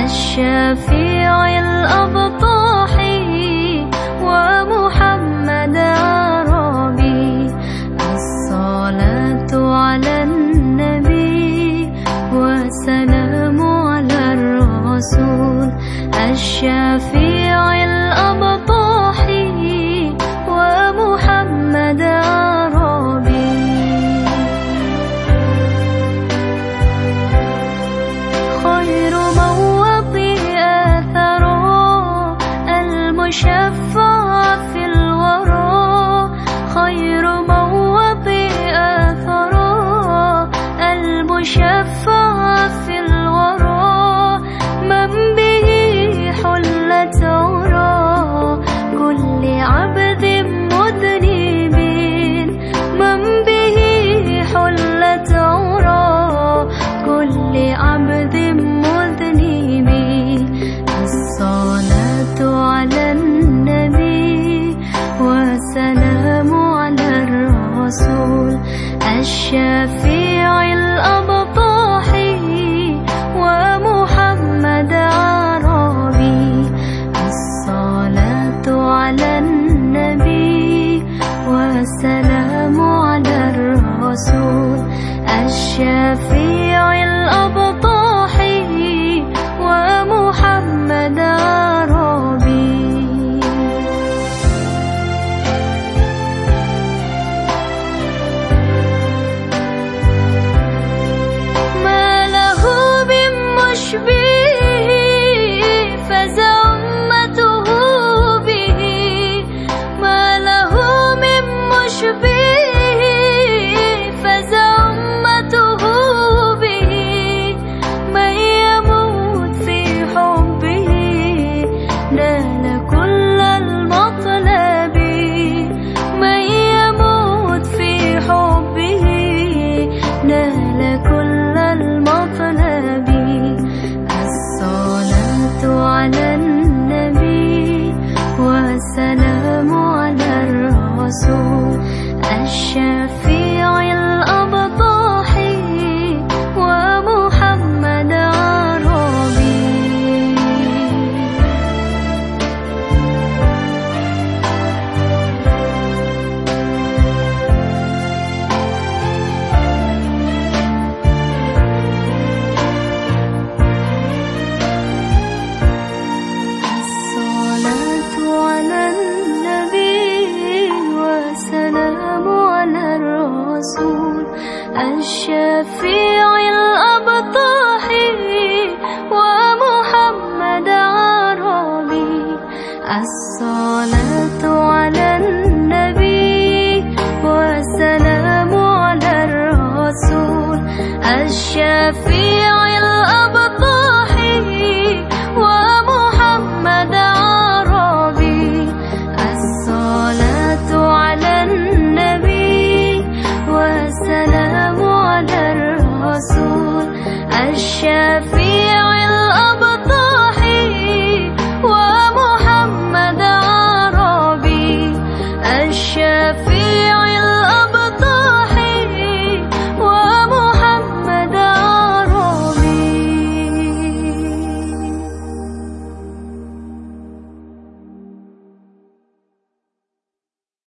الشفيع الأبطح ومحمد ربي الصلاة على النبي وسلام على الرسول الشفيع الأبطح الرسول الشفيع شفيع الأبطاح ومحمد عربي. الصلاة على النبي والسلام على الرسول. الشفيع الأبطاح I should feel